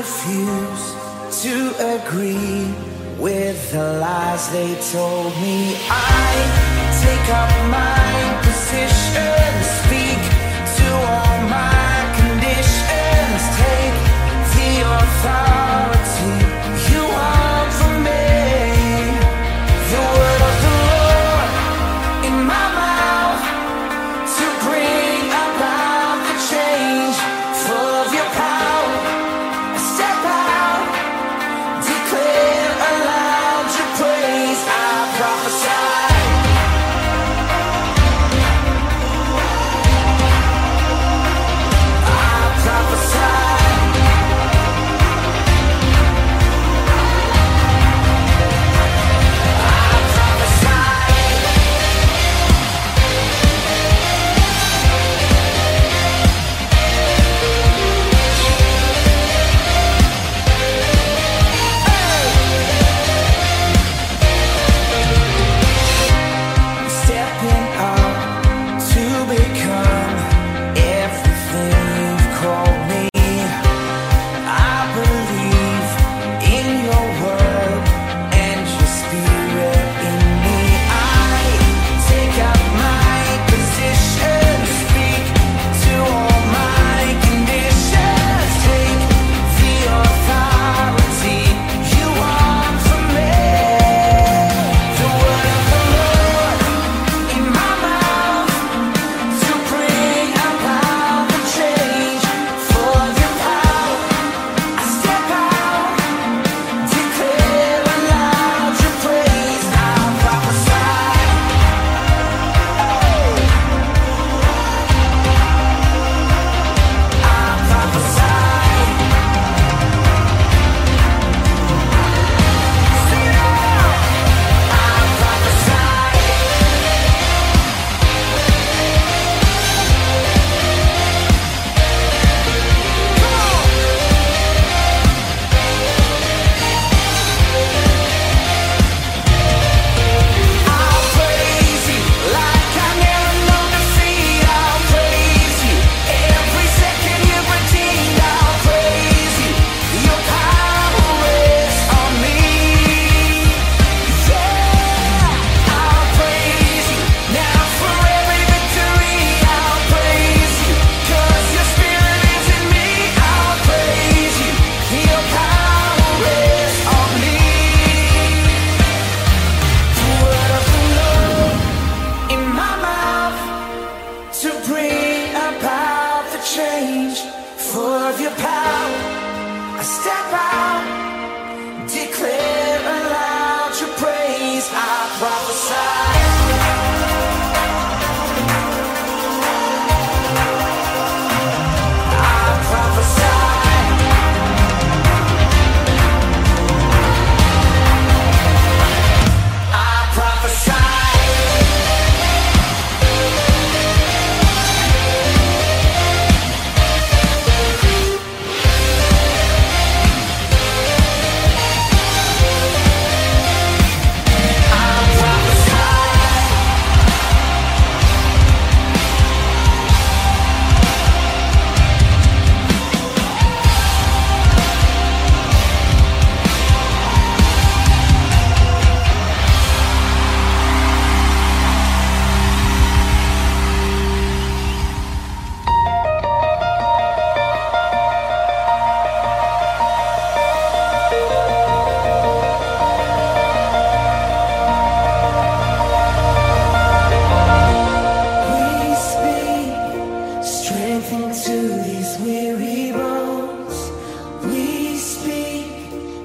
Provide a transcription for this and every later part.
refuse to agree with the lies they told me. I take up my position, speak to all my conditions, take the authority.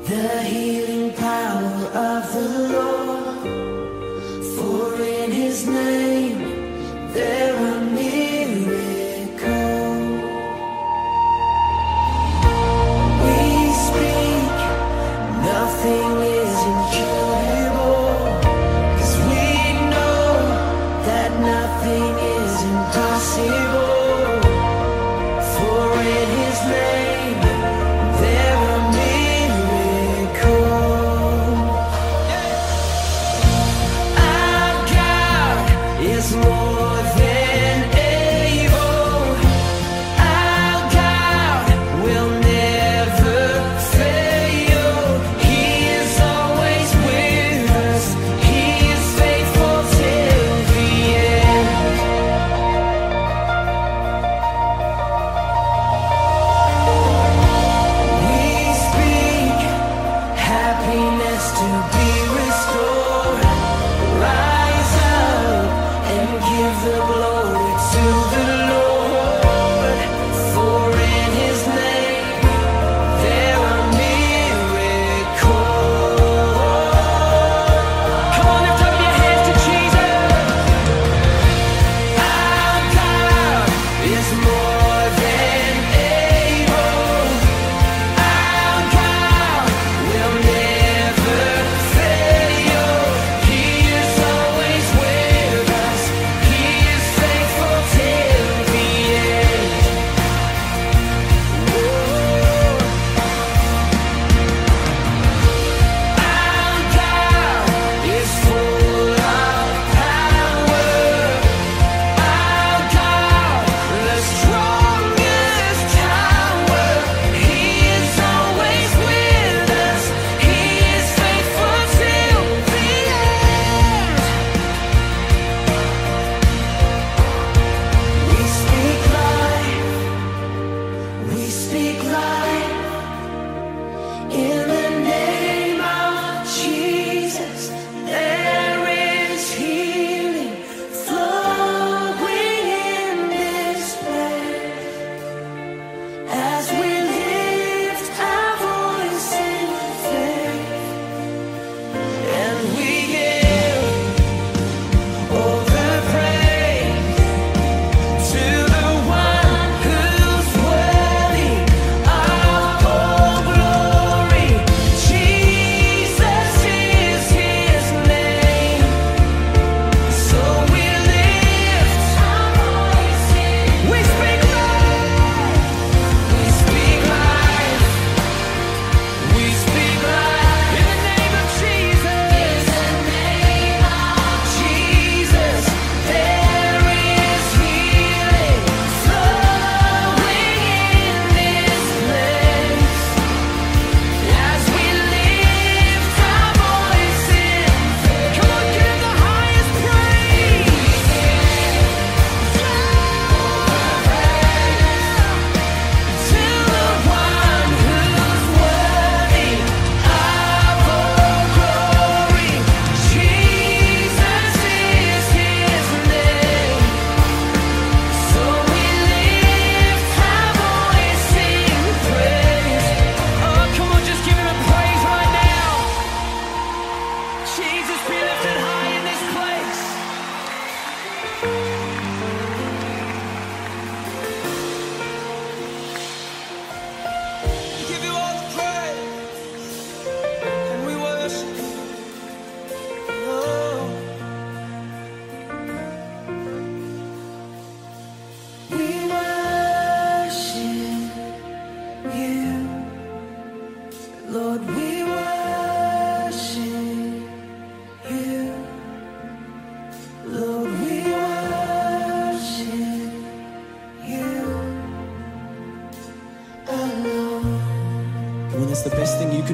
The healing power of the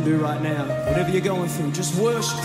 do right now. Whatever you're going through, just worship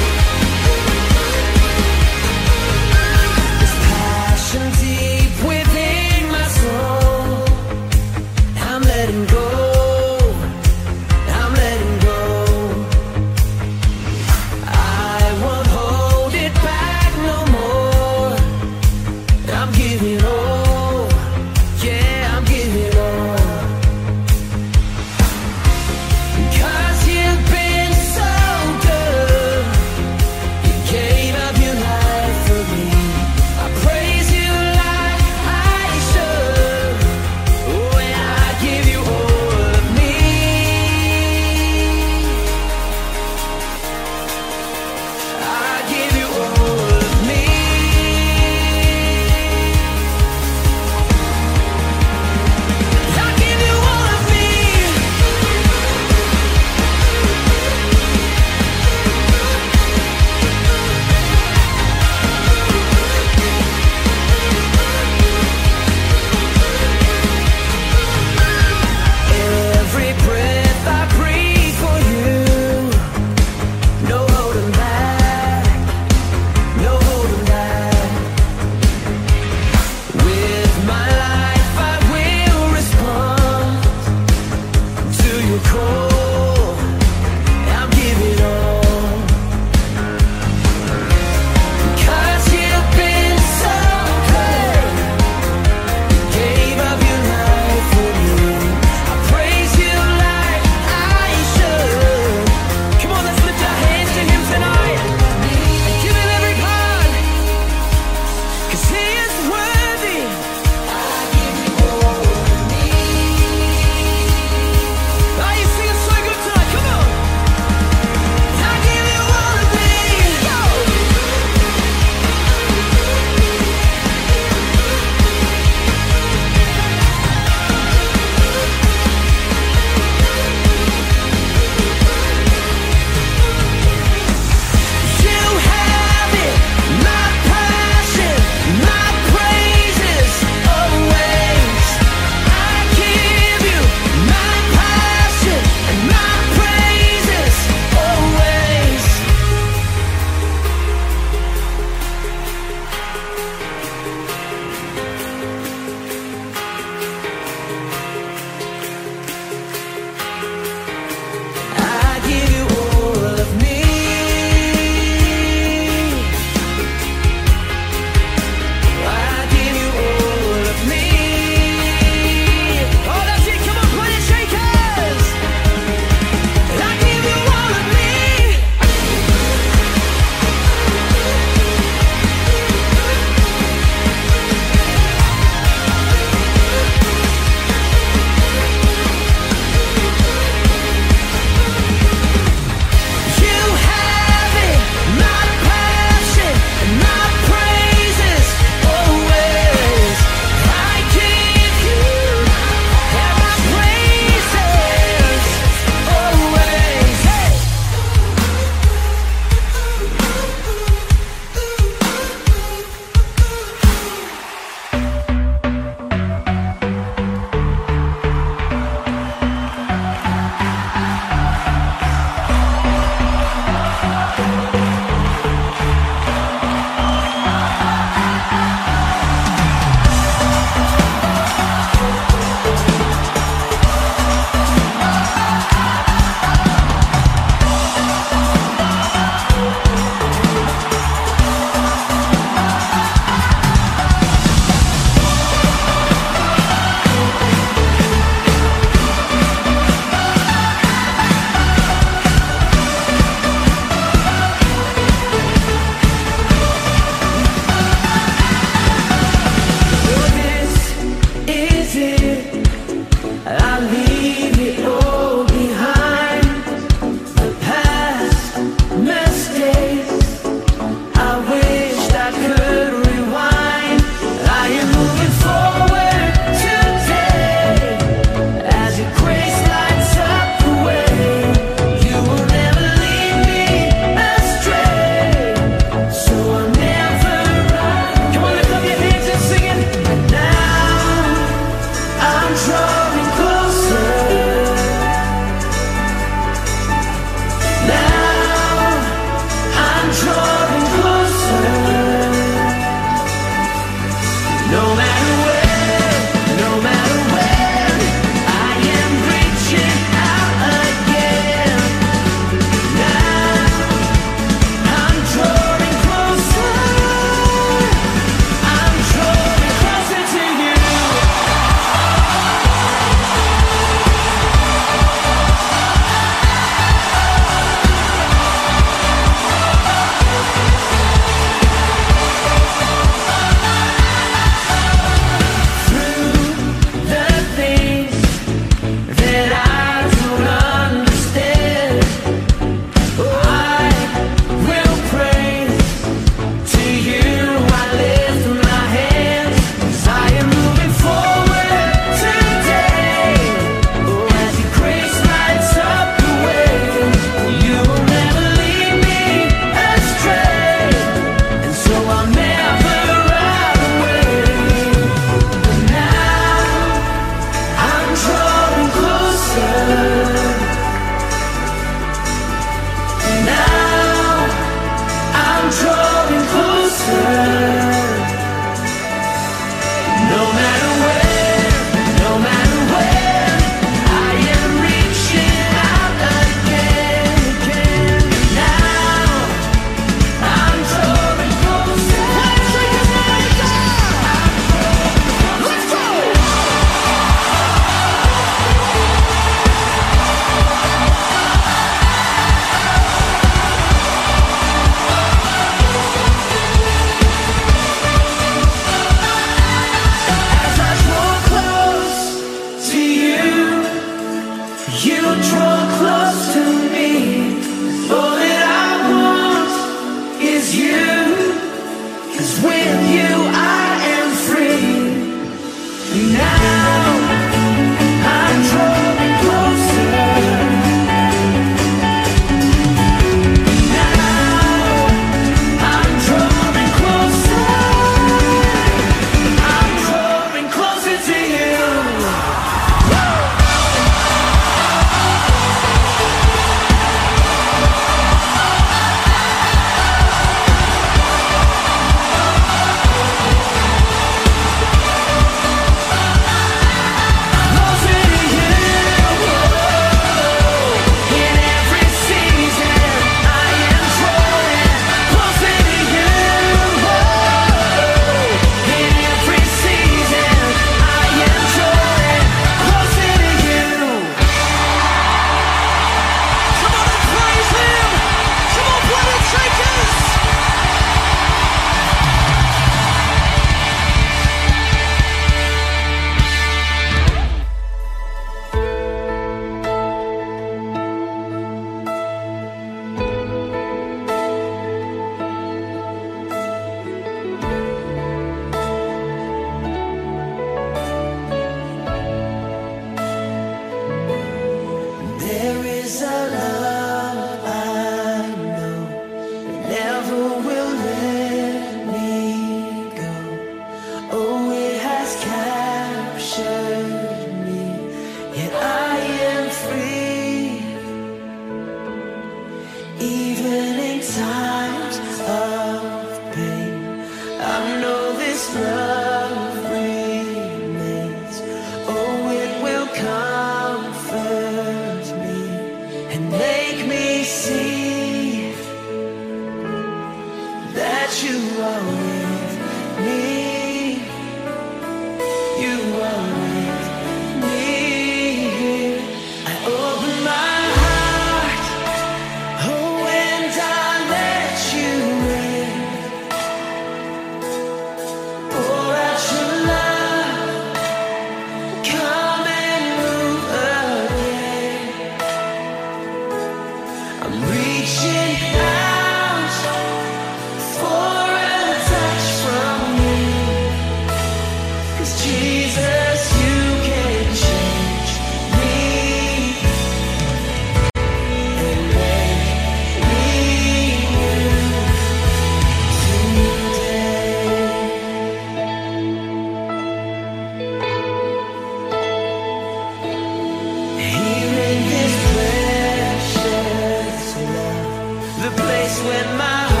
where my